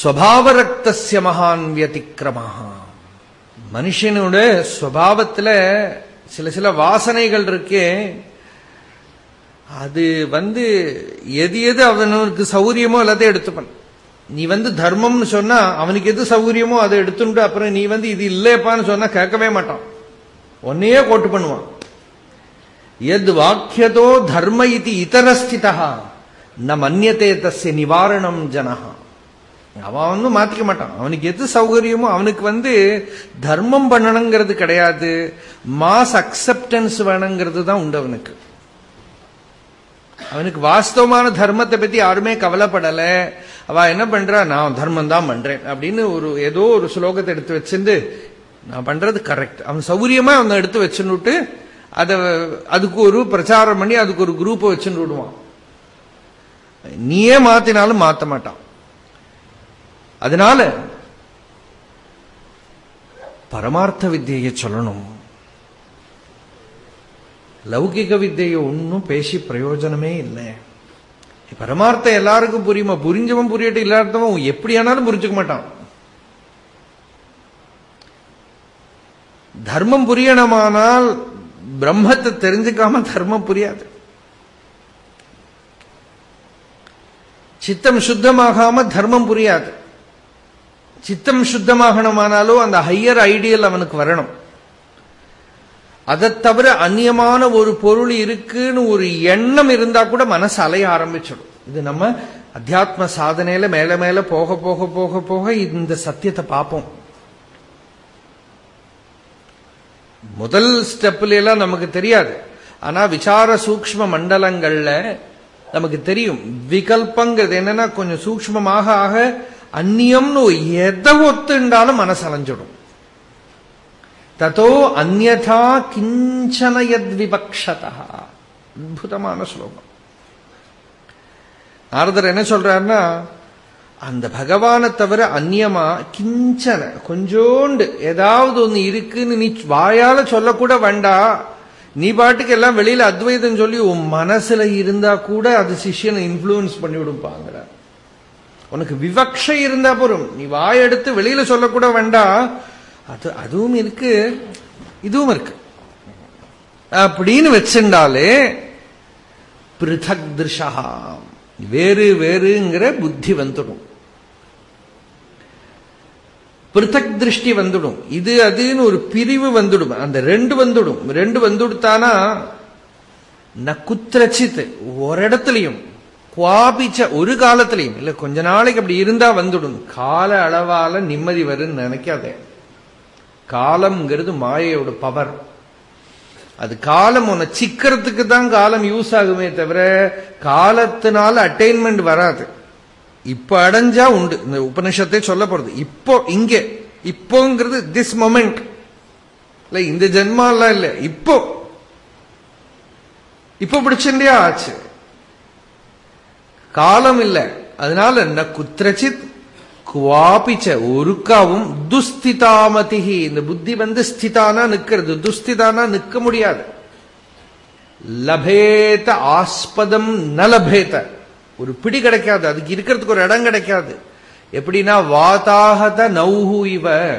ஸ்வபாவரக்தஸ்ய மகான் வியதிக்கிரமாக மனுஷனோட சுவாவத்தில் சில சில வாசனைகள் இருக்கே. அது வந்து எது எது அவனுக்கு சௌரியமோ எல்லாத்தையும் எடுத்துப்பான். நீ வந்து தர்மம்னு சொன்னா அவனுக்கு எது சௌகரியமோ அதை எடுத்துட்டு அப்புறம் நீ வந்து இது இல்லையப்பான்னு சொன்னா கேட்கவே மாட்டான். ஒன்னையே கோட்டு பண்ணுவான். எத் வாக்கியதோ தர்ம இது இதரஸ்திதா ந மன்னியத்தே தஸ்ய நிவாரணம் ஜனஹா. அவன் வந்து மாத்திக்க மாட்டான். அவனுக்கு எது சௌகரியமோ அவனுக்கு வந்து தர்மம் பண்ணணுங்கிறது கிடையாது. மாஸ் அக்செப்டன்ஸ் வேணுங்கிறது தான் உண்டு அவனுக்கு. அவனுக்கு வாஸ்தவமான தர்மத்தை பத்தி யாருமே கவலைப்படல. அவ என்ன பண்றா? நான் தர்மம் தான் பண்றேன் அப்படின்னு ஒரு ஏதோ ஒரு ஸ்லோகத்தை எடுத்து வச்சிருந்து நான் பண்றது கரெக்ட் அவன் சௌகரியமா அவனை எடுத்து வச்சுன்னுட்டு அதை அதுக்கு ஒரு பிரச்சாரம் பண்ணி அதுக்கு ஒரு குரூப்பை வச்சுன்னு விடுவான். நீயே மாத்தினாலும் மாத்த மாட்டான். அதனால பரமார்த்த வித்தியை சொல்லணும். லௌகிக வித்தியை ஒன்னும் பேசி பிரயோஜனமே இல்லை. பரமார்த்தம் எல்லாருக்கும் புரியுமா? புரிஞ்சவன் புரியட்டும் இல்லாதவன் எப்படி ஆனாலும் புரிஞ்சுக்க மாட்டான். தர்மம் புரியணுமானால் பிரம்மத்தை தெரிஞ்சுக்காம தர்மம் புரியாது. சித்தம் சுத்தமாகாம தர்மம் புரியாது. சித்தம் சுத்தமாகணுமானாலும் அந்த ஹையர் ஐடியல் அவனுக்கு வரணும். அதை தவிர அந்நியமான ஒரு பொருள் இருக்குன்னு ஒரு எண்ணம் இருந்தா கூட மனசு அலைய ஆரம்பிச்சிடும். இது நம்ம அத்தியாத்ம சாதனையில மேல மேல போக போக போக போக இந்த சத்தியத்தை பார்ப்போம். முதல் ஸ்டெப்ல எல்லாம் நமக்கு தெரியாது. ஆனா விசார சூக்ம மண்டலங்கள்ல நமக்கு தெரியும். விகல்பங்கிறது என்னன்னா கொஞ்சம் சூக்மமாக ஆக அந்நியம்னு எதை ஒத்துண்டாலும் மனசு அலைஞ்சிடும் தத்தோ அந்நதா கிஞ்சனயத் விபக்ஷதா அற்புதமான ஸ்லோகம் நாரதர் என்ன சொல்றாருன்னா அந்த பகவானை தவிர அந்நியமா கிஞ்சன கொஞ்சோண்டு ஏதாவது ஒன்று இருக்குன்னு நீ வாயால சொல்லக்கூட வேண்டாம் நீ பாட்டுக்கு எல்லாம் வெளியில அத்வைதம் சொல்லி உன் மனசுல இருந்தா கூட அது சிஷியனை இன்ஃபுளுன்ஸ் பண்ணி விடுப்பாங்கிற உனக்கு விவக்ஷை இருந்தா போரும். நீ வாயெடுத்து வெளியில சொல்லக்கூட வேண்டாம் அது அதுவும் இருக்கு. இதுவும் இருக்கு. அப்படின்னு வச்சிருந்தாலே பிருதக் திருஷா வேறு வேறுங்கிற புத்தி வந்துடும். பிருத்தக் திருஷ்டி வந்துடும். இது அதுன்னு ஒரு பிரிவு வந்துடும். அந்த ரெண்டு வந்துடும். ரெண்டு வந்துடுத்தானா? ந குத்திரச்சித் ஒரு இடத்துலையும் குவாபிச்ச ஒரு காலத்திலையும் இல்ல கொஞ்ச நாளைக்கு அப்படி இருந்தா வந்துடும். கால அளவால நிம்மதி வரும்னு நினைக்காதே. காலம்ங்கிறது மாயையோட பவர் அது காலம் உன்னை சிக்கிறதுக்கு தான் காலம் யூஸ் ஆகுமே தவிர காலத்தினால அட்டைன்மெண்ட் வராது. இப்ப அடைஞ்சா உண்டு. இந்த உபனிஷத்தை சொல்ல போறது. இப்போ இங்க. இப்போங்கிறது திஸ் மொமெண்ட் இல்ல இந்த ஜென்மாலாம் இல்ல. இப்போ. இப்போ பிடிச்சிருந்தே ஆச்சு. காலம் இல்லை. அதனால என்ன குத்திரச்சித் குவாபிச்ச ஒருக்காவும் துஸ்திதாமதிகி இந்த புத்தி வந்து ஸ்திதானா நிக்கிறது. துஸ்திதானா நிக்க முடியாது. லபேத ஆஸ்பதம் ந லபேத. ஒரு பிடி கிடைக்காது. அதுக்கு இருக்கிறதுக்கு ஒரு இடம் கிடைக்காது. எப்படின்னா வாதாகத நௌஹு இவ.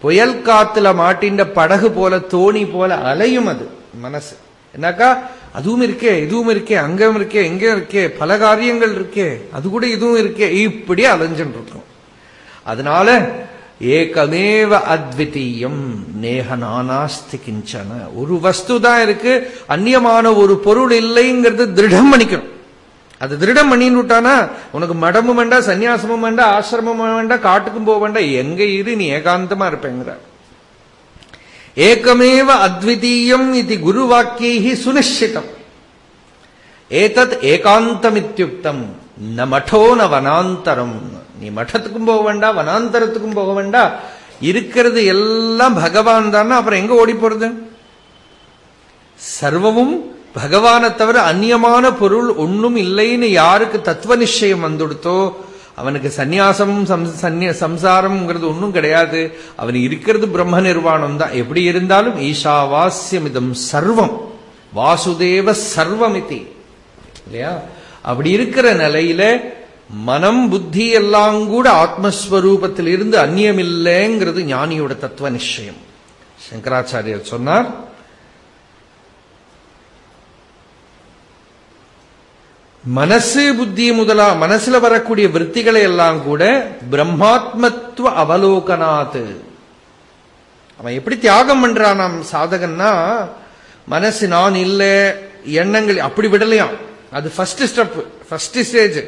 புயல் காத்துல மாட்டின்ற படகு போல தோணி போல அலையும் அது மனசு. என்னக்கா? அதுவும் இருக்கே இதுவும் இருக்கே அங்கம் இருக்கே எங்க இருக்கே பல காரியங்கள் இருக்கே அது கூட இதுவும் இருக்கே இப்படி அலைஞ்சுட்டு இருக்கும் அதனால ஏகமேவ அத்விதீயம் நேக நானாஸ்தி கிஞ்சன. ஒரு வஸ்து தான் இருக்கு அந்நியமான ஒரு பொருள் இல்லைங்கிறது திருடம் பண்ணிக்கணும் அது திருடம் பண்ணின்னு விட்டானா உனக்கு மடமும் வேண்டாம் சன்னியாசமும் வேண்டாம் ஆசிரமம் வேண்டாம் காட்டுக்கும் போக வேண்டாம் எங்க இரு நீ ஏகாந்தமா இருப்பேங்கிறார் ஏகமேவ அத்விதீயம் இது குருவாக்கியை சுனிச்சிதம் ஏதத் ஏகாந்தமித்யுக்தம் ந மடோ ந வனாந்தரம். நீ மഠத்துக்கும் போக வேண்டாம் வனாந்தரத்துக்கும் போக வேண்டாம் இருக்கிறது எல்லாம் பகவான் தான் அப்புறம் எங்க ஓடி போறது? சர்வமும் பகவானை தவிர அந்நியமான பொருள் ஒன்னும் இல்லைன்னு யாருக்கு தத்துவ நிச்சயம் வந்துடுத்தோ அவனுக்கு சந்நியாசம் சம்சாரம்ங்கிறது ஒன்றும் கிடையாது. அவன் இருக்கிறது பிரம்ம நிர்வாணம் தான் எப்படி இருந்தாலும் ஈஷாவாஸ்யமிதம் சர்வம். வாசுதேவ சர்வமிதி. இல்லையா? அப்படி இருக்கிற நிலையில மனம் புத்தி எல்லாம் கூட ஆத்மஸ்வரூபத்திலிருந்து அந்நியமில்லைங்கிறது ஞானியோட தத்துவ நிச்சயம். சங்கராச்சாரியர் சொன்னார் மனசு புத்தி முதலா மனசுல வரக்கூடிய விற்த்திகளை எல்லாம் கூட பிரம்மாத்மத்துவ அவலோகனாத்து. அவன் எப்படி தியாகம் பண்றான் நாம் சாதகன்னா மனசு நான் இல்ல எண்ணங்கள் அப்படி விடலையாம். அது ஃபர்ஸ்ட் ஸ்டெப் ஃபர்ஸ்ட் ஸ்டேஜ்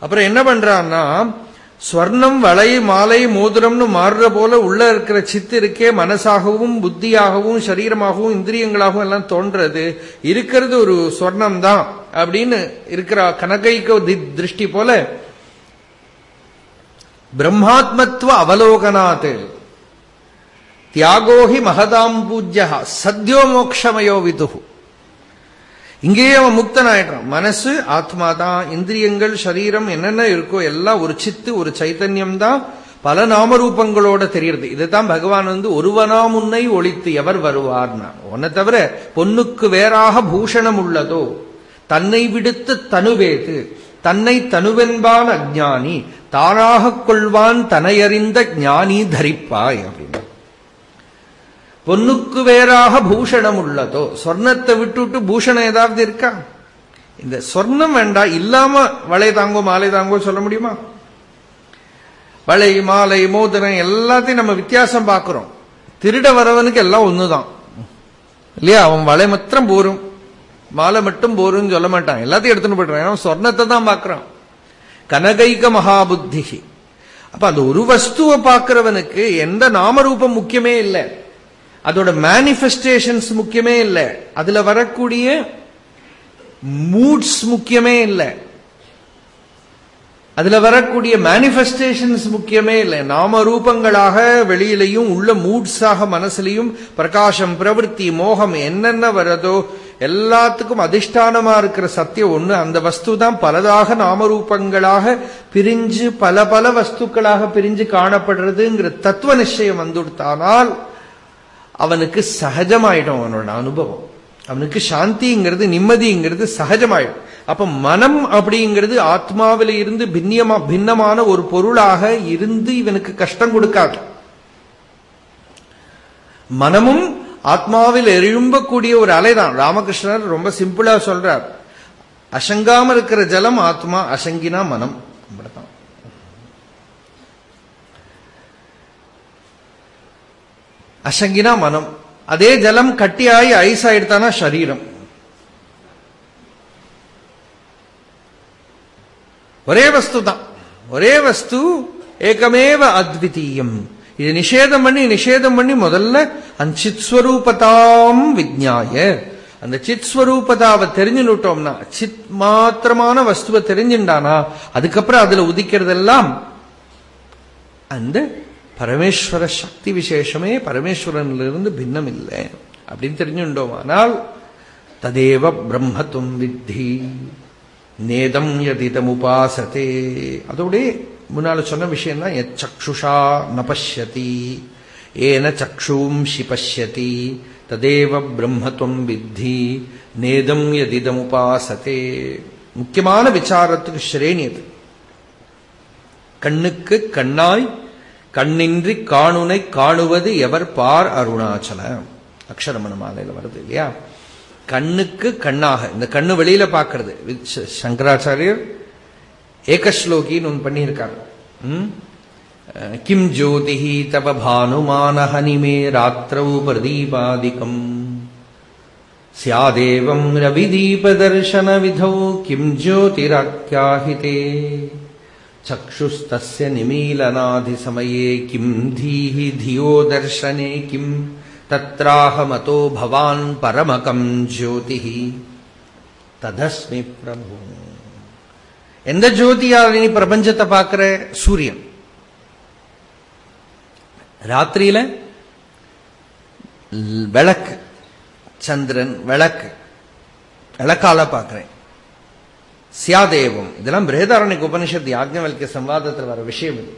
அப்புறம் என்ன பண்றான்னா ஸ்வர்ணம் வளை மாலை மோதிரம்னு மாறுற போல உள்ள இருக்கிற சித்து இருக்கே மனசாகவும் புத்தியாகவும் சரீரமாகவும் இந்திரியங்களாகவும் எல்லாம் தோன்றது. இருக்கிறது ஒரு ஸ்வர்ணம் தான் அப்படின்னு இருக்கிற கனகைக்க திருஷ்டி போல பிரம்மாத்மத்துவ அவலோகனாத் தியாகோஹி மகதாம் பூஜ்யா சத்யோ மோக்ஷமயோ விதுகு இங்கேயே அவன் முக்தன் ஆயிடுறான் மனசு ஆத்மா தான் இந்திரியங்கள் சரீரம் என்னென்ன இருக்கோ எல்லாம் ஒரு சித்து ஒரு சைத்தன்யம் தான் பல நாமரூபங்களோட தெரியறது இதுதான் பகவான் வந்து ஒருவனா முன்னை ஒழித்து எவர் வருவார்னா. உன்னை தவிர பொன்னுக்கு வேறாக பூஷணம் உள்ளதோ தன்னை விடுத்து தனுவேது தன்னை தனுவென்பான் அஜானி தானாக கொள்வான் தனையறிந்த ஞானி தரிப்பாய் அப்படின்னு. பொன்னுக்கு வேறாக பூஷணம் உள்ளதோ சொர்ணத்தை விட்டுவிட்டு பூஷணம் ஏதாவது இருக்கா? இந்த சொர்ணம் வேண்டாம் இல்லாம வளை தாங்கோ மாலை தாங்கோ சொல்ல முடியுமா? வளை மாலை மோதிரம் எல்லாத்தையும் நம்ம வித்தியாசம் பார்க்கிறோம். திருட வரவனுக்கு எல்லாம் ஒண்ணுதான். இல்லையா? அவன் வளை மாத்திரம் போரும். மாலை மட்டும் போரும்னு சொல்ல மாட்டான். எல்லாத்தையும் எடுத்துன்னு போயிடுறான். ஏன்னா சொர்ணத்தை தான் பார்க்கறான். கனகைக மகாபுத்தி அப்ப அந்த ஒரு வஸ்துவை பார்க்கிறவனுக்கு எந்த நாமரூபம் முக்கியமே இல்லை. அதோட மேனிஃபெஸ்டேஷன்ஸ் முக்கியமே இல்லை. அதுல வரக்கூடிய மூட்ஸ் முக்கியமே இல்லை. அதுல வரக்கூடிய மேனிஃபெஸ்டேஷன்ஸ் முக்கியமே இல்லை. நாம ரூபங்களாக வெளியிலையும் உள்ள மூட்ஸாக மனசுலையும் பிரகாசம் பிரவൃத்தி மோகம் என்னென்ன வரதோ எல்லாத்துக்கும் அதிஷ்டானமா இருக்கிற சத்தியம் ஒண்ணு. அந்த வஸ்து தான் பலதாக நாமரூபங்களாக பிரிஞ்சு பல பல வஸ்துக்களாக பிரிஞ்சு காணப்படுறதுங்கிற தத்துவ நிச்சயம் வந்துடுத்தானால் அவனுக்கு சகஜமாயிடும் அவனோட அனுபவம். அவனுக்கு சாந்திங்கிறது நிம்மதிங்கிறது சகஜமாயிடும். அப்ப மனம் அப்படிங்கிறது ஆத்மாவில இருந்து பின்னியமா பின்னமான ஒரு பொருளாக இருந்து இவனுக்கு கஷ்டம் கொடுக்காது. மனமும் ஆத்மாவில் எழும்பக்கூடிய ஒரு அலைதான். ராமகிருஷ்ணர் ரொம்ப சிம்பிளா சொல்றார். அசங்காம இருக்கிற ஜலம் ஆத்மா அசங்கினா மனம். அசங்கினா மனம். அதே ஜலம் கட்டியாகி ஐஸ் ஆயிடுத்தானா சரீரம். ஒரே வஸ்து தான் ஒரே வஸ்து ஏகமேவ அத்விதீயம். இது நிஷேதம் பண்ணி நிஷேதம் பண்ணி முதல்ல அந்த சித் ஸ்வரூபதாம் விஜ்ஞாய. அந்த சித் ஸ்வரூபதாவை தெரிஞ்சுட்டோம்னா சித் மாத்திரமான வஸ்துவை தெரிஞ்சுட்டானா அதுக்கப்புறம் அதுல உதிக்கிறதெல்லாம் அந்த பரமேஸ்வர சக்தி விசேஷமே பரமேஸ்வரனிலிருந்து பின்னம் இல்லை அப்படின்னு தெரிஞ்சுட்டோம் ஆனால் ததேவ பிரம்மத்துவம் வித்தி நேதம் யதிதம் உபாசத்தே அதோடே முன்னால சொன்ன விஷயம் தான் எத் சக்ஷுஷா ந ஏன சக்ஷூம்ஷி பசியதி ததேவ பிரம்மத்துவம் வித்தி நேதம் யதிதம் உபாசத்தே முக்கியமான விசாரத்துக்கு ஸ்ரேணி அது. கண்ணுக்கு கண்ணாய் கண்ணின்றி காணுனை காணுவது எவர் பார் அருணாச்சல? அக்ஷரமண மாலையில வருது இல்லையா? கண்ணுக்கு கண்ணாக இந்த கண்ணு வெளியில பாக்குறது சங்கராச்சாரியர் ஏகஸ்லோகின்னு ஒன்று பண்ணியிருக்காரு. கிம் ஜோதிஹி தவ பானுமானஹனிமே ராத்திரவு பிரதீபாதிகம். சியாதேவம் ரவிதீபதர்ஷன விதௌ கிம் ஜோதிராக்கியாஹிதே चक्षुस्तस्य निमीलनाधिसमये किम् धीः धियो दर्शने किम् तत्राहमतो भवान् परमकम् ज्योतिः ததஸ்மி பிரபு எந்த ஜோதியால் நீ பிரபஞ்சத்தை பார்க்கிற சூரியன் ராத்திரியில விளக்கு சந்திரன் விளக்கு விளக்கால பார்க்கிறேன் சியாதேவம். இதெல்லாம் பிரேதாரண்யக்கு உபனிஷத் யாஜ்ஞவல்கிய சம்வாதத்தில் வர விஷயம் இது.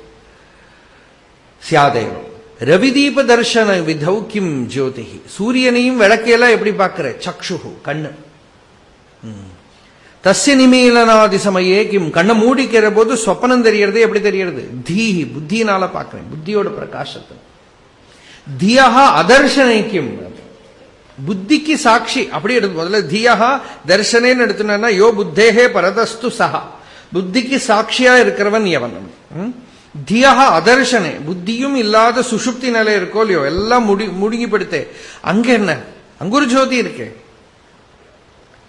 சியாதேவம். ரவிதீப தர்ஷன விதௌ கிம் ஜோதிகி சூரியனையும் விளக்கையெல்லாம் எப்படி பார்க்கிற? சக்ஷு கண்ணு. தஸ்ய நிமீலனாதி சமயே கிம். கண்ணை மூடிக்கிற போது சொப்பனம் தெரியறது எப்படி தெரியறது? தீஹி புத்தியினால பார்க்கிறேன். புத்தியோட பிரகாசத்தை. அதர்ஷனை கிம். புத்திக்கு சாட்சி. அப்படி எடுத்து முதல்ல தியஹா தர்ஷனேன்னு எடுத்துனா யோ புத்தேகே பரதஸ்து சஹா. புத்திக்கு சாட்சியா இருக்கிறவன் எவன்? ம்? அதர்ஷனே. புத்தியும் இல்லாத சுஷுப்தி நிலை இருக்கோ இல்லையோ எல்லாம் முடி முடுங்கிப்படுத்தே அங்க என்ன? அங்க ஒரு ஜோதி இருக்கே.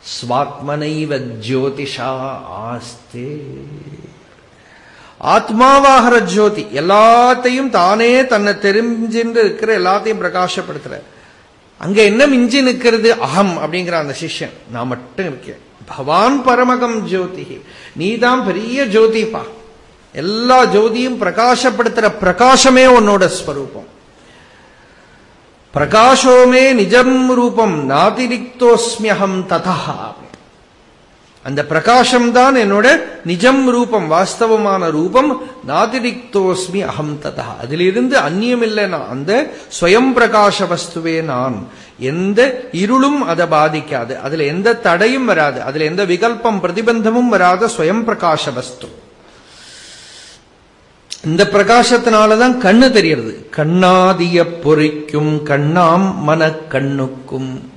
ஸ்வாத்மனைவ ஜோதிஷா ஆஸ்தே. ஆத்மாவாகிற ஜோதி. எல்லாத்தையும் தானே தன்னை தெரிஞ்சின்று இருக்கிற எல்லாத்தையும் பிரகாசப்படுத்துற. அங்க என்ன மிஞ்சி நிற்கிறது? அகம் அப்படிங்கிற அந்த சிஷ்யன். நான் மட்டும் இருக்கேன். பவான் பரமகம் ஜோதி நீதான் பெரிய ஜோதிப்பா. எல்லா ஜோதியும் பிரகாசப்படுத்துற பிரகாசமே உன்னோட ஸ்வரூபம். பிரகாசோமே நிஜம் ரூபம். நாதிரிக்தோஸ்மியகம் ததா அந்த பிரகாசம் தான் என்னோட நிஜம் ரூபம் வாஸ்தவமான ரூபம். நாதிரிக்தோஸ்மி அகம் ததா. அதிலிருந்து அந்நியமில்லை நான். அந்த ஸ்வயம் பிரகாச வஸ்துவே நான். எந்த இருளும் அதை பாதிக்காது. அதுல எந்த தடையும் வராது. அதுல எந்த விகல்பம் பிரதிபந்தமும் வராத ஸ்வயம் பிரகாச வஸ்து. இந்த பிரகாசத்தினாலதான் கண்ணு தெரியறது கண்ணாதிய பொறிக்கும் கண்ணாம் மன கண்ணுக்கும்.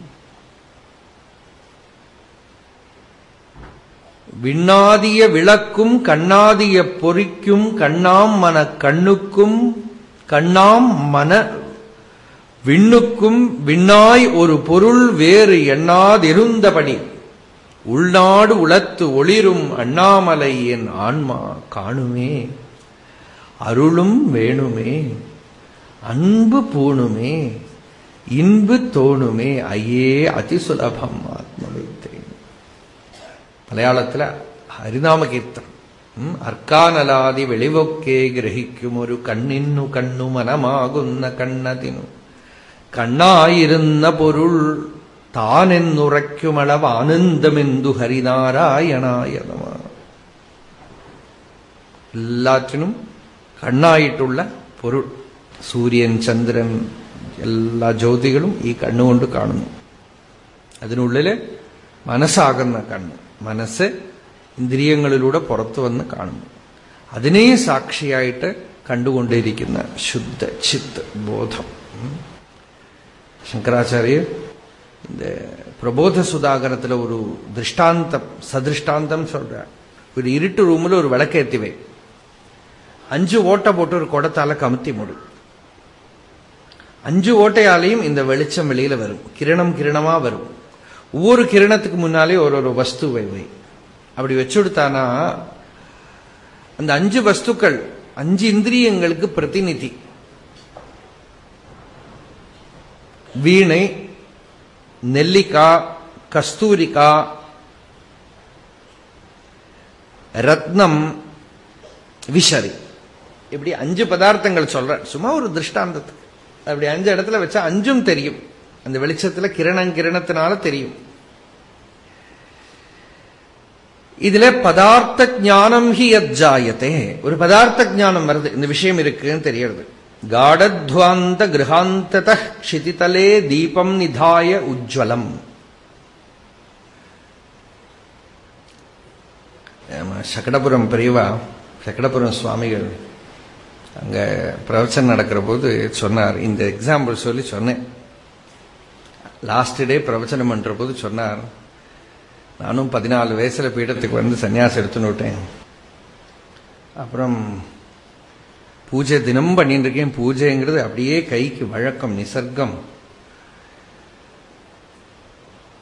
விண்ணாதிய விளக்கும் கண்ணாதிய பொறிக்கும் கண்ணாம் மன கண்ணுக்கும் கண்ணாம் மன விண்ணுக்கும் விண்ணாய் ஒரு பொருள் வேறு எண்ணாதிருந்தபடி. உள்நாடு உளத்து ஒளிரும் அண்ணாமலை என் ஆன்மா காணுமே. அருளும் வேணுமே. அன்பு பூணுமே. இன்பு தோணுமே. ஐயே அதிசுலபம் മലയാളത്തിലെ ഹരിനാമ കീർത്തനം. അർക്കാനലാതി വെളിവൊക്കെ ഗ്രഹിക്കും ഒരു കണ്ണിന്നു കണ്ണു മനമാകുന്ന കണ്ണതിനു. കണ്ണായിരുന്ന പൊരുൾ താനെന്നുറയ്ക്കുമളവ് ആനന്ദമെന്തു ഹരിനാരായണായ നമ എല്ലാറ്റിനും കണ്ണായിട്ടുള്ള പൊരുൾ സൂര്യൻ ചന്ദ്രൻ എല്ലാ ജ്യോതികളും ഈ കണ്ണുകൊണ്ട് കാണുന്നു. അതിനുള്ളിൽ മനസ്സാകുന്ന കണ്ണ്. മനസ്സ് ഇന്ദ്രിയങ്ങളിലൂടെ പുറത്തു വന്ന് കാണുന്നു അതിനെ സാക്ഷിയായിട്ട് കണ്ടുകൊണ്ടിരിക്കുന്ന ശുദ്ധ ചിത്ത് ബോധം ഉം. சங்கராச்சாரியர் இந்த பிரபோத சுதாகரத்துல ஒரு திருஷ்டாந்தம் சதிருஷ்டாந்தம் சொல்றார் ஒரு இருட்டு ரூம்ல ஒரு விளக்கேத்தி வை அஞ்சு ஓட்டை போட்டு ஒரு குடத்தால கமுத்தி மூடு அஞ்சு ஓட்டையாலையும் இந்த வெளிச்சம் வெளியில வரும் கிரணம் கிரணமா வரும் ஒவ்வொரு கிரணத்துக்கு முன்னாலே ஒரு ஒரு வஸ்துவை வை. அப்படி வச்சுடுத்தானா அந்த அஞ்சு வஸ்துக்கள் அஞ்சு இந்திரியங்களுக்கு பிரதிநிதி. வீணை நெல்லிக்கா கஸ்தூரிக்கா ரத்னம் விஷரி. இப்படி அஞ்சு பதார்த்தங்கள் சொல்ற சும்மா ஒரு திருஷ்டாந்தத்துக்கு. அப்படி அஞ்சு இடத்துல வச்சா அஞ்சும் தெரியும். அந்த வெளிச்சத்துல கிரணம் கிரணத்தினால தெரியும். இதுல பதார்த்த ஞானம் ஹி அஜாயத்தே ஒரு பதார்த்த ஞானம் வருது. இந்த விஷயம் இருக்குன்னு தெரியறது. காடத்வாந்த கிரகாந்தத க்ஷிதிதலே தீபம் நிதாய உஜ்வலம். சக்கடபுரம் பெரியவா சக்கடபுரம் சுவாமிகள் அங்க பிரவச்சனம் நடக்கிற போது சொன்னார். இந்த எக்ஸாம்பிள் சொல்லி சொன்னேன். லாஸ்ட் டே பிரவச்சனம் பண்ற போது சொன்னார் நானும் பதினாலு வயசுல பீடத்துக்கு வந்து சன்னியாசம் எடுத்துன்னு விட்டேன். அப்புறம் பூஜை தினம் பண்ணிட்டு இருக்கேன். பூஜைங்கிறது அப்படியே கைக்கு வழக்கம் நிசர்க்கம்.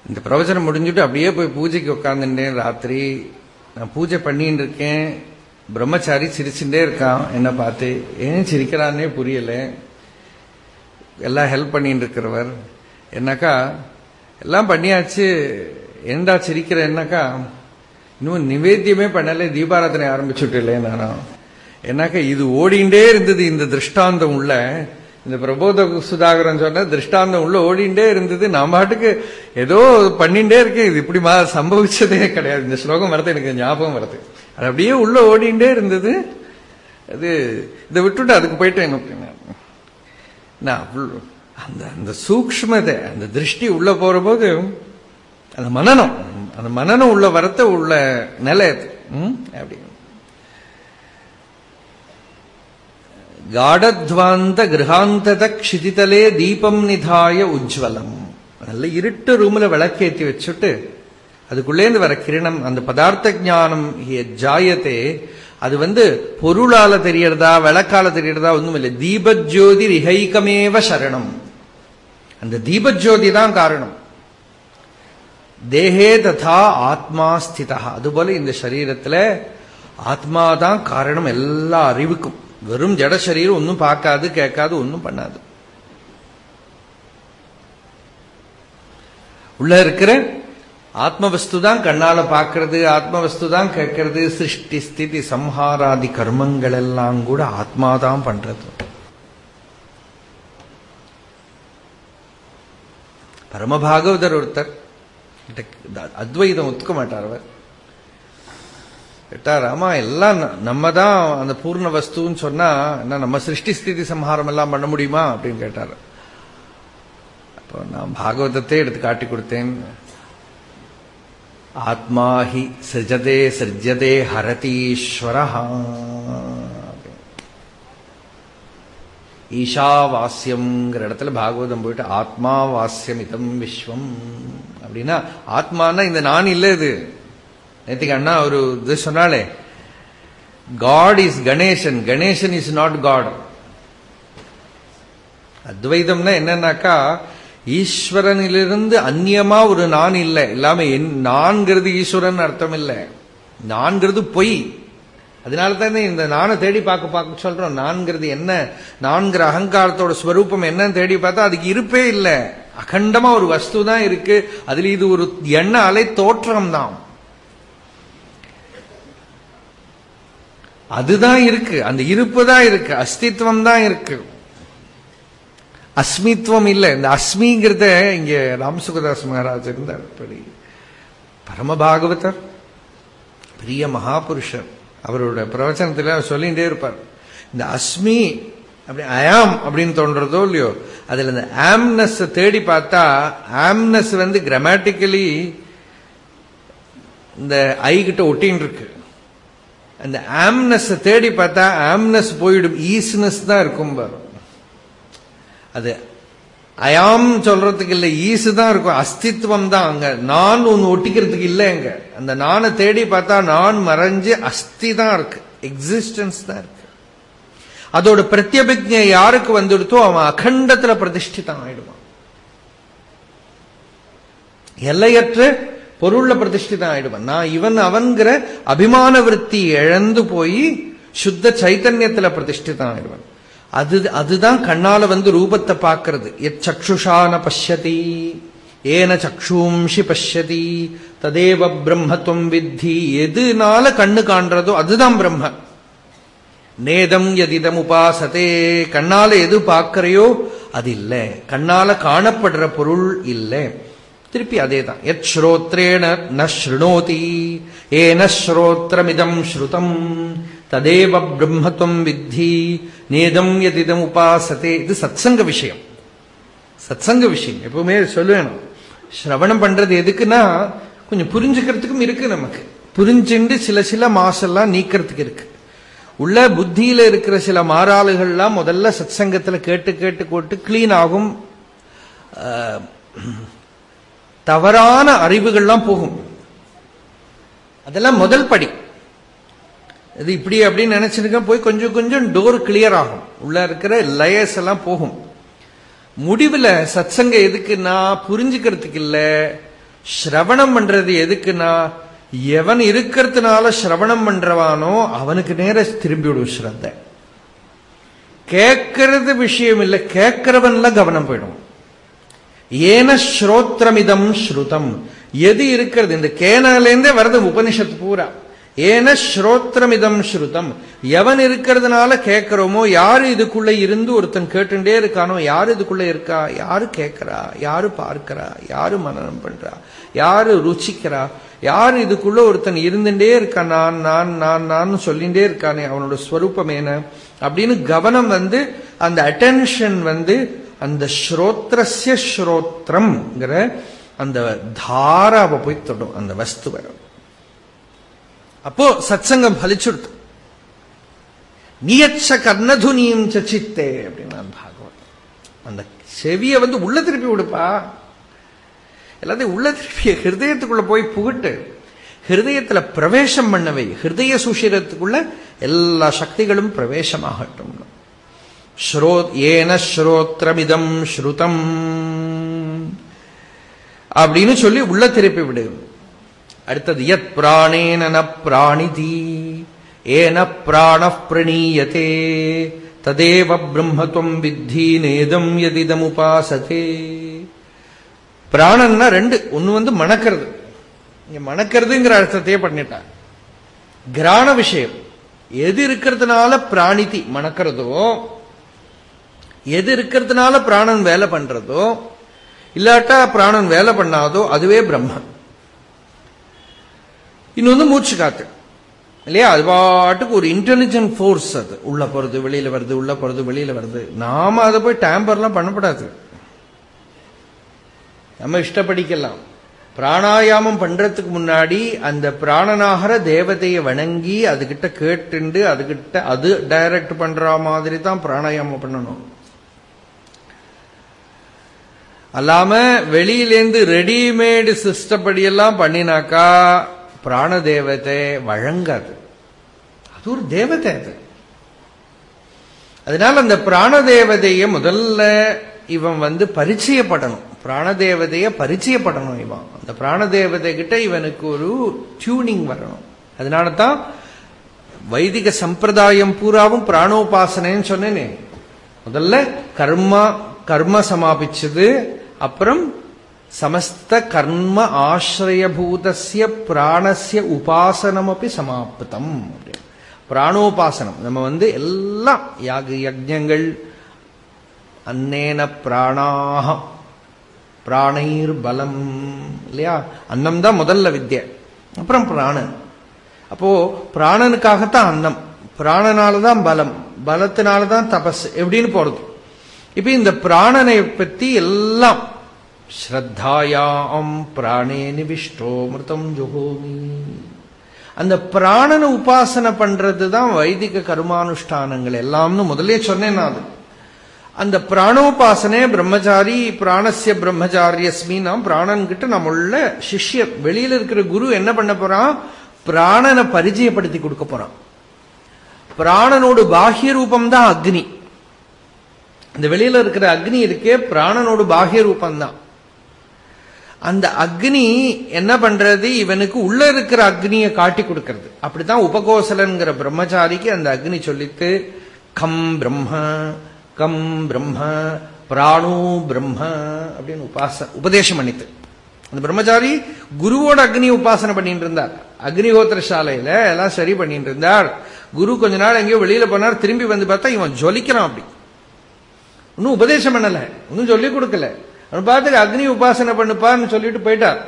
இந்த பிரவச்சனம் முடிஞ்சுட்டு அப்படியே போய் பூஜைக்கு உட்காந்துட்டேன் ராத்திரி நான் பூஜை பண்ணிட்டு இருக்கேன். பிரம்மச்சாரி சிரிச்சுட்டே இருக்கான். என்ன பார்த்து ஏன் சிரிக்கிறான்னே புரியல. எல்லாம் ஹெல்ப் பண்ணிட்டு இருக்கிறவர். என்னக்கா எல்லாம் பண்ணியாச்சு என்னடா சிரிக்கிற என்னக்கா இன்னும் நிவேத்தியமே பண்ணல தீபாராதனை ஆரம்பிச்சுட்டு நானும் என்னக்கா இது ஓடிண்டே இருந்தது இந்த திருஷ்டாந்தம் உள்ள இந்த பிரபோத சுதாகரன் சொன்ன திருஷ்டாந்தம் உள்ள ஓடிண்டே இருந்தது நான் பாட்டுக்கு ஏதோ பண்ணிண்டே இருக்கேன் இது இப்படி மா சம்பவிச்சதே கிடையாது இந்த ஸ்லோகம் வரது எனக்கு ஞாபகம் வருது அது அப்படியே உள்ள ஓடிண்டே இருந்தது அது இதை விட்டுட்டு அதுக்கு போயிட்டேன் எனக்கு நான் அவ்வளோ அந்த அந்த சூக்ஷ்மதை அந்த திருஷ்டி உள்ள போற போது அந்த மனநம் அந்த மனநம் உள்ள வரத்த உள்ள நிலை அது. ம்? அப்படி. காடத்வாந்த கிரகாந்தத க்ஷிதிதலே தீபம் நிதாய உஜ்வலம். நல்ல இருட்டு ரூம்ல விளக்கேத்தி வச்சுட்டு அதுக்குள்ளேந்து வர கிரணம் அந்த பதார்த்த ஞானம் ஜாயத்தே அது வந்து பொருளால தெரியறதா விளக்கால தெரியறதா ஒண்ணும் இல்லை தீபஜோதி ரிஹைகமேவ சரணம். அந்த தீபஜோதி தான் காரணம். தேகே ததா ஆத்மா ஸ்திதா. அதுபோல இந்த சரீரத்துல ஆத்மா தான் காரணம் எல்லா அறிவுக்கும். வெறும் ஜட சரீரம் ஒன்னும் பார்க்காது கேட்காது ஒன்னும் பண்ணாது. உள்ள இருக்கிற ஆத்மவஸ்து தான் கண்ணால பார்க்கறது ஆத்மவஸ்து தான் கேட்கறது சிருஷ்டி ஸ்திதி சம்ஹாராதி கர்மங்கள் எல்லாம் கூட ஆத்மா தான் பண்றது. பரமபாகவதர் ஒருத்தர். அத்வைதம் ஒத்துக்க மாட்டார் அவர். கேட்டார் ஆமா எல்லாம் ந- நம்ம தான் அந்த பூர்ண வஸ்துன்னு சொன்னா என்ன நம்ம சிருஷ்டி ஸ்திதி சம்ஹாரம் எல்லாம் பண்ண முடியுமா? அப்படின்னு கேட்டார். அப்போ நான் பாகவதத்தை எடுத்து காட்டி கொடுத்தேன். ஆத்மா ஹி சிருஜதே சிருஜதே ஹரதீஸ்வரஹா. ஈஷாவாஸ்யம்ங்கிற இடத்துல பாகவதம் போயிட்டு ஆத்மாவாஸ்யம் இதம் விஸ்வம். அப்படின்னா ஆத்மானா இந்த நான் இல்லை இது. நேற்றுக்கு அண்ணா ஒரு இது சொன்னாலே God is Ganesan Ganesan is not God அத்வைதம்னா என்னன்னாக்கா ஈஸ்வரனிலிருந்து அந்நியமா ஒரு நான் இல்லை. இல்லாம என் நான்கிறது ஈஸ்வரன் அர்த்தம் இல்லை. நான்கிறது பொய். அதனால தானே இந்த நானை தேடி பார்க்க பார்க்க சொல்றோம் நான்கிறது என்ன? நான்கிற அகங்காரத்தோட ஸ்வரூபம் என்னன்னு தேடி பார்த்தா அதுக்கு இருப்பே இல்லை. அகண்டமா ஒரு வஸ்து தான் இருக்கு. அதுல இது ஒரு எண்ண அலை தோற்றம் தான். அதுதான் இருக்கு. அந்த இருப்பு தான் இருக்கு. அஸ்தித்வம் தான் இருக்கு. அஸ்மித்வம் இல்லை. இந்த அஸ்மிங்கிறத இங்க ராமசுகதாஸ் மகாராஜ் இருந்தார். அப்படி பரமபாகவதர் பெரிய மகாபுருஷர். அவரோட பிரவச்சனத்தில் அவர் சொல்லிகிட்டே இருப்பார். இந்த அஸ்மி அப்படி அயாம் அப்படின்னு தோன்றதோ இல்லையோ அதில் இந்த ஆம்னஸ் தேடி பார்த்தா ஆம்னஸ் வந்து கிராமட்டிக்கலி இந்த ஐ ஒட்டின்னு இருக்கு அந்த ஆம்னஸ் தேடி பார்த்தா ஆம்னஸ் போயிடும் ஈஸ்னஸ் தான் இருக்கும் பாரு. அது அயாம் சொல்றதுக்கு இல்ல ஈசு தான் இருக்கும் அஸ்தித்வம் தான் அங்க. நான் ஒன்னு ஒட்டிக்கிறதுக்கு இல்லை அங்க அந்த நானை தேடி பார்த்தா நான் மறைஞ்சு அஸ்தி தான் இருக்கு. எக்ஸிஸ்டன்ஸ் தான் இருக்கு. அதோட பிரத்யபிஜை யாருக்கு வந்துடுத்தோ அவன் அகண்டத்துல பிரதிஷ்டிதான் ஆயிடுவான். எல்லையற்ற பொருள்ல பிரதிஷ்டிதான் ஆயிடுவான். நான் இவன் அவன்கிற அபிமான விருத்தி இழந்து போய் சுத்த சைத்தன்யத்துல பிரதிஷ்டிதான் ஆயிடுவான். அது அதுதான் கண்ணால வந்து ரூபத்தை பார்க்கறது. எத் சக்ஷுஷான பஷ்யதி ஏன சக்ஷூம்ஷி பஷ்யதி ததேவ பிரம்மத்துவம் வித்தி. எதுனால கண்ணு காண்றதோ அதுதான் பிரம்ம. நேதம் எதிதம் உபாசதே. கண்ணால எது பார்க்கறையோ அது இல்ல கண்ணால காணப்படுற பொருள் இல்லை. திருப்பி அதே தான் எத் ஸ்ரோத்ரேண ந ஸ்ருணோதி ஏன ஸ்ரோத்திரமிதம் ஸ்ருதம். ததேவ பிரம்மத்துவம் வித்தி. நேதம் எதிதம் உபாசத்தே இது சத்சங்க விஷயம். சத்சங்க விஷயம். எப்பவுமே சொல்லுவேன். சிரவணம் பண்றது எதுக்குன்னா கொஞ்சம் புரிஞ்சுக்கிறதுக்கும் இருக்கு நமக்கு. புரிஞ்சுண்டு சில சில மாசெல்லாம் நீக்கிறதுக்கு இருக்கு. உள்ள புத்தியில இருக்கிற சில மாறாளுகள்லாம் முதல்ல சத்சங்கத்துல கேட்டு கேட்டு போட்டு கிளீன் ஆகும். தவறான அறிவுகள்லாம் போகும். அதெல்லாம் முதல் படி. இது இப்படி அப்படின்னு நினைச்சிருக்கேன் போய் கொஞ்சம் கொஞ்சம் டோர் கிளியர் ஆகும். உள்ள இருக்கிற லேயர்ஸ் எல்லாம் போகும். முடிவுல சத்சங்க எதுக்குன்னா புரிஞ்சுக்கிறதுக்கு இல்ல. ஸ்ரவணம் பண்றது எதுக்குன்னா எவன் இருக்கிறதுனால ஸ்ரவணம் பண்றவானோ அவனுக்கு நேர திரும்பி விடும் ஸ்ரத்த. கேட்கறது விஷயம் இல்ல கேட்கிறவன்ல கவனம் போயிடும். ஏன ஸ்ரோத்திரமிதம் ஸ்ருதம். எது இருக்கிறது? இந்த கேனாலேருந்தே வருது உபனிஷத்து பூரா. ஏன ஸ்ரோத்ரமிதம் ஸ்ருதம். எவன் இருக்கிறதுனால கேட்கிறோமோ யாரு இதுக்குள்ள இருந்து ஒருத்தன் கேட்டுட்டே இருக்கானோ யாரு இதுக்குள்ள இருக்கா யாரு கேட்கிறா யாரு பார்க்கிறா யாரு மனநம் பண்றா யாரு ருச்சிக்கிறா யாரு இதுக்குள்ள ஒருத்தன் இருந்துட்டே இருக்கான் நான் நான் நான் நான் சொல்லிட்டே இருக்கானே அவனோட ஸ்வரூபம் என்ன? அப்படின்னு கவனம் வந்து அந்த அட்டென்ஷன் வந்து அந்த ஸ்ரோத்ரஸ்ய ஸ்ரோத்ரம்ங்கிற அந்த தாராவை போய் தொடும் அந்த வஸ்துவை அப்போ சத்சங்கம் பலிச்சுடுத்து நியச்ச கர்ணதுனியும் சச்சித்தே அப்படின்னா பாகவத் அந்த செவிய வந்து உள்ள திருப்பி விடுப்பா எல்லாத்தையும் உள்ள திருப்பி ஹிருதயத்துக்குள்ள போய் புகட்டு ஹிருதயத்துல பிரவேசம் பண்ணவை ஹிருதய சுஷிரத்துக்குள்ள எல்லா சக்திகளும் பிரவேசமாகட்டும் ஸ்ரோ ஏன ஸ்ரோத்ரமிதம் ஸ்ருதம் அப்படின்னு சொல்லி உள்ள திருப்பி விடு அடுத்தது யத் பிராணேன பிராணிதி ஏன பிராண பிரணீயத்தே ததேவ பிரம்மத்துவம் வித்தி நேதம் எதிதம் உபாசதே பிராணன்னா ரெண்டு ஒன்னு வந்து மணக்கிறது. இங்க மணக்கிறதுங்கிற அர்த்தத்தையே பண்ணிட்டார் கிராண விஷயம். எது இருக்கிறதுனால பிராணிதி மணக்கிறதோ எது இருக்கிறதுனால பிராணன் வேலை பண்றதோ இல்லாட்டா பிராணன் வேலை பண்ணாதோ அதுவே பிரம்மன். இன்னொன்று மூச்சு காத்து. இல்லையா? அது பாட்டுக்கு ஒரு இன்டெலிஜென்ட் ஃபோர்ஸ் அது. உள்ள போறது வெளியில வருது உள்ள போறது வெளியில வருது. நாம அதை போய் டேம்பர்லாம் பண்ணப்படாது. நம்ம இஷ்டப்படிக்கலாம். பிராணாயாமம் பண்றதுக்கு முன்னாடி அந்த பிராணனாகிற தேவதையை வணங்கி அதுகிட்ட கேட்டுண்டு அதுகிட்ட அது டைரக்ட் பண்ற மாதிரி தான் பிராணாயாமம் பண்ணணும். அல்லாம வெளியிலேருந்து ரெடிமேடு சிஸ்டப்படியெல்லாம் பண்ணினாக்கா பிராணதேவதை வழங்காது. அது ஒரு தேவதை அது. அதனால அந்த பிராண தேவதைய முதல்ல இவன் வந்து பரிச்சயப்படணும். பிராணதேவதைய பரிச்சயப்படணும் இவன். அந்த பிராணதேவதை கிட்ட இவனுக்கு ஒரு டியூனிங் வரணும். அதனால தான் வைதிக சம்பிரதாயம் பூராவும் பிராணோபாசனைன்னு சொன்னேனே. முதல்ல கர்மா கர்ம சமாபிச்சது அப்புறம் சமஸ்த கர்ம ஆசிரியபூதசிய பிராணசிய உபாசனம் அப்படி. சமாப்தம் பிராணோபாசனம். நம்ம வந்து எல்லாம் யாக யஜங்கள் அன்னேன பிராணாக பிராணைர் பலம் இல்லையா? அன்னம் தான் முதல்ல வித்யை. அப்புறம் பிராணன். அப்போ பிராணனுக்காகத்தான் அன்னம். பிராணனாலதான் பலம். பலத்தினாலதான் தபஸ். எப்படின்னு போறது? இப்ப இந்த பிராணனை பத்தி எல்லாம் ஸ்ரத்தாயாம் பிராணே நிவிஷ்டோ மிருதம் ஜுகோமி அந்த பிராணனை உபாசனை பண்றது தான் வைதிக கர்மானுஷ்டானங்கள் எல்லாம்னு முதலே சொன்னேன் நான் அது. அந்த பிராணோபாசனே பிரம்மச்சாரி பிராணசிய பிரம்மச்சாரியஸ்மின்னா பிராணன் நம்ம நம்மள சிஷ்யர் வெளியில இருக்கிற குரு என்ன பண்ண போறான்? பிராணனை பரிச்சயப்படுத்தி கொடுக்க போறான். பிராணனோடு பாஹ்ய ரூபம் தான் அக்னி. இந்த வெளியில இருக்கிற அக்னி இருக்கே பிராணனோடு பாஹ்ய ரூபம் தான் அந்த அக்னி என்ன பண்றது? இவனுக்கு உள்ள இருக்கிற அக்னியை காட்டி கொடுக்கறது. அப்படித்தான் உபகோசலன்கிற பிரம்மச்சாரிக்கு அந்த அக்னி சொல்லித்து கம் பிரம்ம கம் பிரம்ம பிராணோ பிரம்ம அப்படின்னு உபாச உபதேசம் பண்ணித்து அந்த பிரம்மச்சாரி குருவோட அக்னி உபாசனை பண்ணிட்டு இருந்தார். அக்னிஹோத்திர சாலையில எல்லாம் சரி பண்ணிட்டு இருந்தார். குரு கொஞ்ச நாள் எங்கேயோ வெளியில போனார். திரும்பி வந்து பார்த்தா இவன் ஜொலிக்கிறான் அப்படி. இன்னும் உபதேசம் பண்ணல. இன்னும் சொல்லிக் கொடுக்கல. அவன் பார்த்துட்டு அக்னி உபாசனை பண்ணுப்பான்னு சொல்லிட்டு போயிட்டார்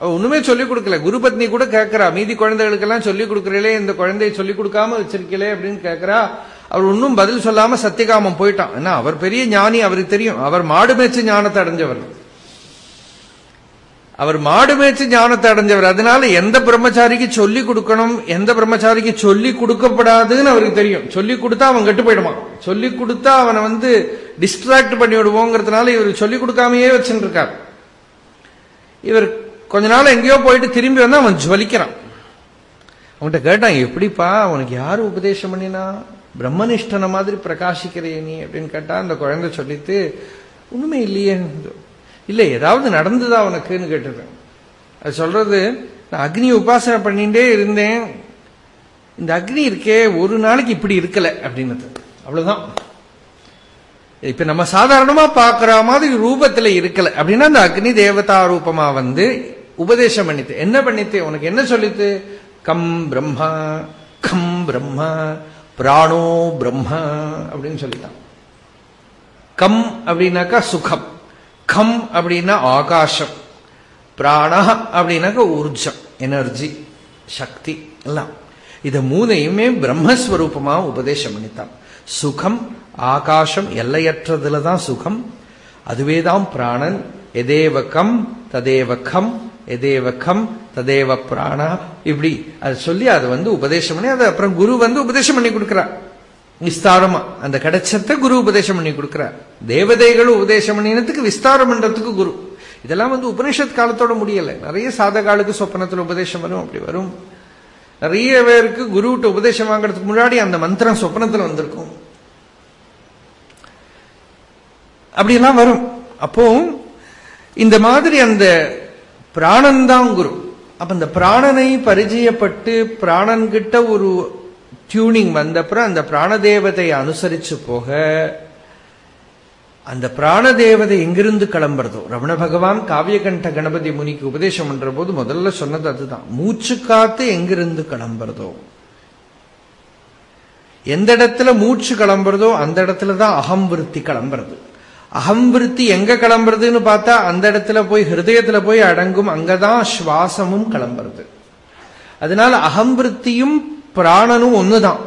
அவ ஒண்ணுமே சொல்லிக் கொடுக்கல. குரு பத்னி கூட கேட்கறா மீதி குழந்தைகளுக்கெல்லாம் சொல்லிக் கொடுக்கறீங்களே இந்த குழந்தையை சொல்லிக் கொடுக்காம வச்சிருக்கலே அப்படின்னு கேட்கறா. அவர் ஒன்னும் பதில் சொல்லாம சத்தியகாமம் போயிட்டான். ஏன்னா அவர் பெரிய ஞானி அவருக்கு தெரியும். அவர் மாடு மேய்ச்சி ஞானத்தை அடைஞ்சவர். அவர் மாடு மேய்ச்சி ஞானத்தை அடைஞ்சவர். அதனால எந்த பிரம்மச்சாரிக்கு சொல்லி கொடுக்கணும் எந்த பிரம்மச்சாரிக்கு சொல்லி கொடுக்கப்படாதுன்னு அவருக்கு தெரியும். சொல்லி கொடுத்தா அவன் கெட்டு போயிடுவான். சொல்லி கொடுத்தா அவனை வந்து டிஸ்ட்ராக்ட் பண்ணி விடுவோங்கிறதுனால இவர் சொல்லிக் கொடுக்காமையே வச்சுருக்கார். இவர் கொஞ்ச நாள் எங்கேயோ போயிட்டு திரும்பி வந்தா அவன் ஜுவலிக்கிறான் அவன்கிட்ட கேட்டான் எப்படிப்பா அவனுக்கு யாரு உபதேசம் பண்ணினா? பிரம்மனிஷ்டனை மாதிரி பிரகாசிக்கிறே நீ அப்படின்னு கேட்டா அந்த குழந்தை சொல்லிட்டு ஒண்ணுமே இல்லையே. இல்ல ஏதாவது நடந்ததா உனக்குன்னு கேட்டுருக்கேன். அது சொல்றது நான் அக்னி உபாசனை பண்ணிட்டே இருந்தேன். இந்த அக்னி இருக்கே ஒரு நாளைக்கு இப்படி இருக்கல அப்படின்னு அவ்வளவுதான். இப்ப நம்ம சாதாரணமா பாக்குற மாதிரி ரூபத்துல இருக்கல. அப்படின்னா அந்த அக்னி தேவதா ரூபமா வந்து உபதேசம் பண்ணித்து. என்ன பண்ணித்து? உனக்கு என்ன சொல்லித்து? கம் பிரம்மா கம் பிரம்மா பிராணோ பிரம்மா அப்படின்னு சொல்லிட்டான் கம் அப்படின்னாக்கா சுகம். கம் அப்படின்னா ஆகாசம் பிராண அப்படின்னாக்கா ஊர்ஜம் எனர்ஜி சக்தி எல்லாம். இத மூணையுமே பிரம்மஸ்வரூபமா உபதேசம் பண்ணித்தான். சுகம் ஆகாசம் எல்லையற்றதுல தான் சுகம். அதுவே தான் பிராணன். எதேவக்கம் ததேவக்கம் ததேவ ததேவ பிராணா. இப்படி அது சொல்லி அதை வந்து உபதேசம் பண்ணி அதை அப்புறம் குரு வந்து உபதேசம் பண்ணி கொடுக்கிறார். விஸ்தாரமா. அந்த கிடைச்சத்தை குரு உபதேசம் பண்ணி கொடுக்கிறார். தேவதைகளும் உபதேசம் பண்ணினதுக்கு விஸ்தாரம் பண்றதுக்கு குரு. இதெல்லாம் வந்து உபனிஷத் காலத்தோட முடியல. நிறைய சாதகாலுக்கு சொப்பனத்துல உபதேசம் வரும் அப்படி வரும். நிறைய பேருக்கு குருவிட்ட உபதேசம் வாங்குறதுக்கு முன்னாடி அந்த மந்திரம் சொப்பனத்துல வந்திருக்கும். அப்படிலாம் வரும். அப்போ இந்த மாதிரி அந்த பிராணன் தான் குரு அப்ப இந்த பிராணனை பரிச்சயப்பட்டு பிராணன் கிட்ட ஒரு டியூனிங் வந்தப்புறம் அந்த பிராணதேவதை அனுசரிச்சு போக அந்த பிராணதேவதை எங்கிருந்து கிளம்புறதோ? ரமண பகவான் காவியகண்ட கணபதி முனிக்கு உபதேசம் பண்ற போது முதல்ல சொன்னது அதுதான். மூச்சு காத்து எங்கிருந்து கிளம்புறதோ? எந்த இடத்துல மூச்சு கிளம்புறதோ அந்த இடத்துல தான் அகம் விருத்தி கிளம்புறது. அகம் விருத்தி எங்க கிளம்புறதுன்னு பார்த்தா அந்த இடத்துல போய் ஹிருதயத்துல போய் அடங்கும் அங்கதான் சுவாசமும் கிளம்புறது. அதனால அகம் விருத்தியும் பிராணனும் ஒண்ணுதான்.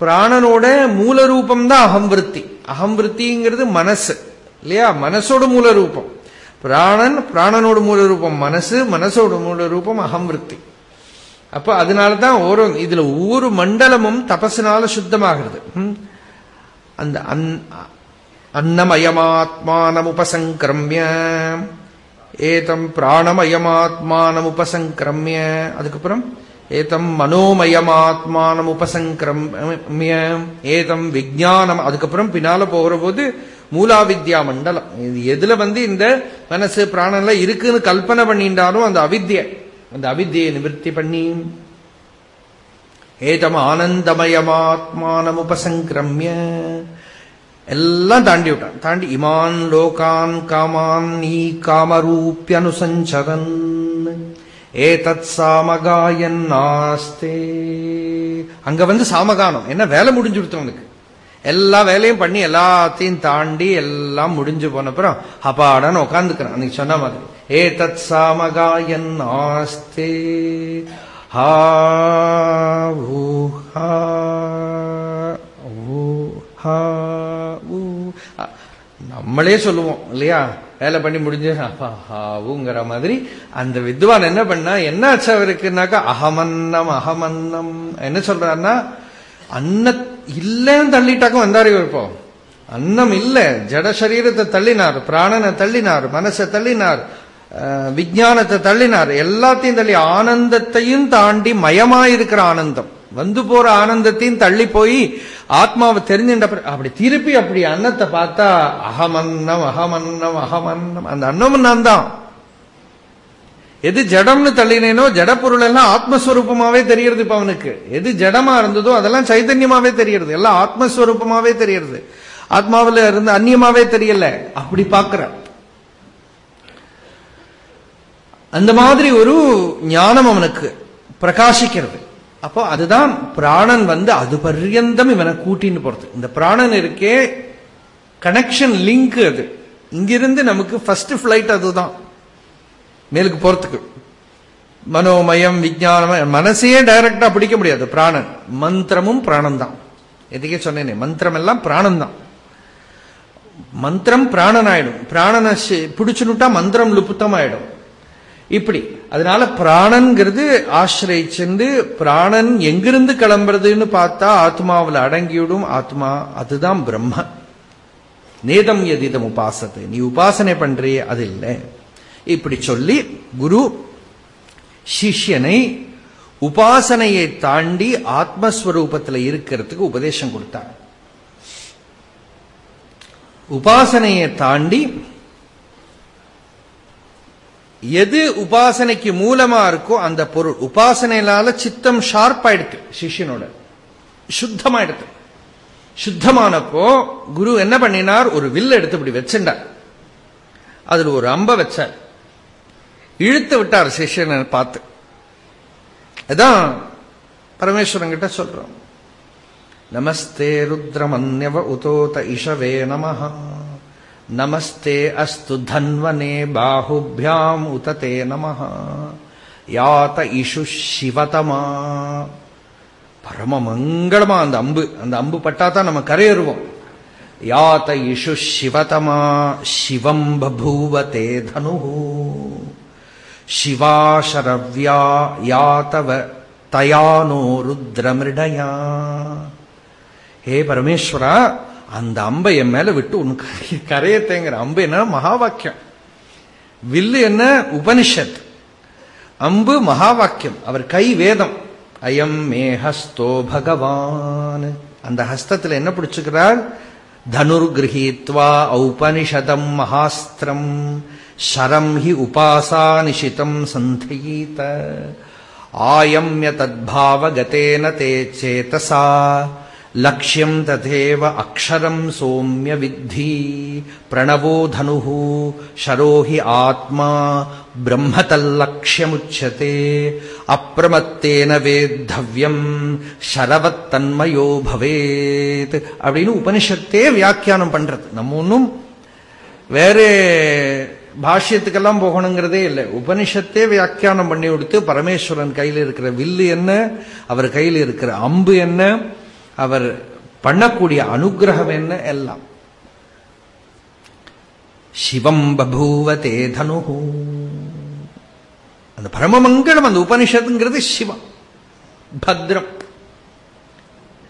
பிராணனோட மூல ரூபம் தான் அகம் விருத்தி அகம் விருத்திங்கிறது மனசு இல்லையா? மனசோட மூல ரூபம் பிராணன் பிராணனோட மூல ரூபம் மனசு மனசோட மூல ரூபம் அகம் விருத்தி அப்ப அதனாலதான் ஒரு இதுல ஒவ்வொரு மண்டலமும் தபசினால சுத்தமாகிறது. அந்த அன்னமயமாத்மானமுபசங்கிரமிய. ஏதம் பிராணமயமாத்மானமுபசங்கிரமிய. அதுக்கப்புறம் ஏதம் மனோமயமாத்மானமுபசங்கிரமிய. ஏதம் விஜானம் அதுக்கப்புறம் பின்னால போகிற போது மூலாவித்யா மண்டலம். இது எதுல வந்து இந்த மனசு பிராணம்லாம் இருக்குன்னு கல்பனை பண்ணிட்டாலும் அந்த அவித்யை அந்த அவித்தியை நிவர்த்தி பண்ணி. ஏதம் ஆனந்தமயமாத்மானமுபசங்கிரமிய. எல்லாம் தாண்டி விட்டான். தாண்டி இமான் லோகான் காமான் நீ காமரூப்பியனுசஞ்சரன் ஏதத் சாமகாயன் நாஸ்தே. அங்க வந்து சாமகானம். என்ன வேலை முடிஞ்சு அவனுக்கு. எல்லா வேலையும் பண்ணி எல்லாத்தையும் தாண்டி எல்லாம் முடிஞ்சு போன அப்புறம் அப்பாடான்னு உட்காந்துக்கிறான் அன்னைக்கு சொன்ன மாதிரி. ஏதத் சாமகாயன் ஆஸ்தே ஹா ஹா ஹா. நம்மளே சொல்லுவோம் இல்லையா? வேலை பண்ணி முடிஞ்சு அப்பாவுங்கிற மாதிரி. அந்த வித்வான் என்ன பண்ணா என்ன ஆச்சு அவருக்குனாக்கா அகமன்னம் அகமன்னம் என்ன சொல்றாருன்னா அன்ன இல்லைன்னு தள்ளிட்டாக்கும் வந்தாரு இருப்போம் அன்னம் இல்ல. ஜட சரீரத்தை தள்ளினார் பிராணனை தள்ளினார் மனசை தள்ளினார் அஹ், விஞ்ஞானத்தை தள்ளினார். எல்லாத்தையும் தள்ளி ஆனந்தத்தையும் தாண்டி மயமாயிருக்கிற ஆனந்தம். வந்து போற ஆனந்தத்தையும் தள்ளி போய் ஆத்மாவை தெரிஞ்சுட்ட அப்படி திருப்பி அப்படி அன்னத்தை பார்த்தா அகமன்னம் அகமன்னம் அகமன்னம். அந்த அன்னமும் நான் தான். எது ஜடம்னு தள்ளினேனோ ஜட பொருள் எல்லாம் ஆத்மஸ்வரூபமாவே தெரியறது இப்ப அவனுக்கு. எது ஜடமா இருந்ததோ அதெல்லாம் சைத்தன்யமாவே தெரியறது எல்லாம் ஆத்மஸ்வரூபமாவே தெரியறது ஆத்மாவில இருந்து அந்நியமாவே தெரியல. அப்படி பாக்குற அந்த மாதிரி ஒரு ஞானம் அவனுக்கு பிரகாசிக்கிறது. அப்போ அதுதான் பிராணன் வந்து அது பர்யந்தம் இவனை கூட்டின்னு போறது. இந்த பிராணன் இருக்கே கனெக்ஷன் லிங்க் அது. இங்கிருந்து நமக்கு ஃபர்ஸ்ட் பிளைட் அதுதான். மேலுக்கு போறதுக்கு. மனோமயம் விஜயானமயம் மனசையே டைரக்டா பிடிக்க முடியாது. பிராணன். மந்திரமும் பிராணம் தான் எதுக்கே சொன்னேனே? மந்திரம் எல்லாம் பிராணம் தான் மந்திரம் பிராணன் ஆயிடும் பிராணனை பிடிச்சுனுட்டா மந்திரம் லுப்புத்தம் ஆயிடும் இப்படி. அதனால பிராணன்கிறது சென்று பிராணன் எங்கிருந்து கிளம்புறதுன்னு பார்த்தா ஆத்மாவில் அடங்கிவிடும். ஆத்மா அதுதான் பிரம்ம. நேதம் எதிதம் உபாசத்தை. நீ உபாசனை பண்றிய அது இல்லை. இப்படி சொல்லி குரு சிஷ்யனை உபாசனையை தாண்டி ஆத்மஸ்வரூபத்தில் இருக்கிறதுக்கு உபதேசம் கொடுத்தார். உபாசனையை தாண்டி எது உபாசனைக்கு மூலமா இருக்கோ அந்த பொருள் உபாசனையினால சித்தம் ஷார்ப் ஆயிடுத்து சிஷ்யனோட. சுத்தமாயிடுத்து. சுத்தமானப்போ குரு என்ன பண்ணினார்? ஒரு வில் எடுத்து இப்படி வச்சுட்டார். அதுல ஒரு அம்ப வச்சார். இழுத்து விட்டார் சிஷ்யனை பார்த்து. அதான் பரமேஸ்வரன் கிட்ட சொல்றோம். நமஸ்தே ருத்ரமன்யவ உதோத இஷவே நமஹா. நமஸ்தே அஸ்து தன்வனே பாஹுபியாம் உததே நமஹ யாத இஷு சிவதமா பரம மங்களமா அந்த அம்பு அந்த அம்பு பட்டாதான் நம்ம கரையேறுவோம் யாத இஷு சிவதமா சிவம் பபூவ தே தனு சிவாசரவ்யா யாத்தவ தயானோ ருத்ரமிருடயா ஹே பரமேஸ்வரா அந்த அம்பை என் மேல விட்டு உனக்கு கரையத்தேங்கிற அம்பு என்ன மகாவாக்கியம். வில்லு என்ன? உபனிஷத். அம்பு மகாவாக்கியம். அவர் கை வேதம். அயம் மே ஹஸ்தோ பகவான். அந்த ஹஸ்தத்துல என்ன பிடிச்சுக்கிறார்? தனுர்கிரகீத்வா ஔபனிஷதம் மகாஸ்திரம். ஷரம் ஹி உபாசானிஷிதம் சந்தயீத ஆயம்ய தத்பாவகத்தேன தே சேதசா. लक्ष्यम् तथैव अक्षरम् सौम्य विद्धि प्रणवो धनुः शरो हि आत्मा ब्रह्म तल्लक्ष्यमुच्यते अप्रमत्तेन वेद्धव्यम् शरवत्तन्मयो भवेत् அப்படின்னு உபனிஷத்தே வியாக்கியானம் பண்றது நம்ம ஒன்றும் வேற பாஷ்யத்துக்கெல்லாம் போகணுங்கிறதே இல்லை உபனிஷத்தே வியாக்கியானம் பண்ணி கொடுத்து பரமேஸ்வரன் கையில் இருக்கிற வில்லு என்ன அவர் கையில் இருக்கிற அம்பு என்ன அவர் பண்ணக்கூடிய அனுகிரகம் என்ன? எல்லாம். சிவம் பபூவ தே தனு அந்த பரமமங்கலம் அந்த உபனிஷத்துங்கிறது சிவம். பத்ரம்.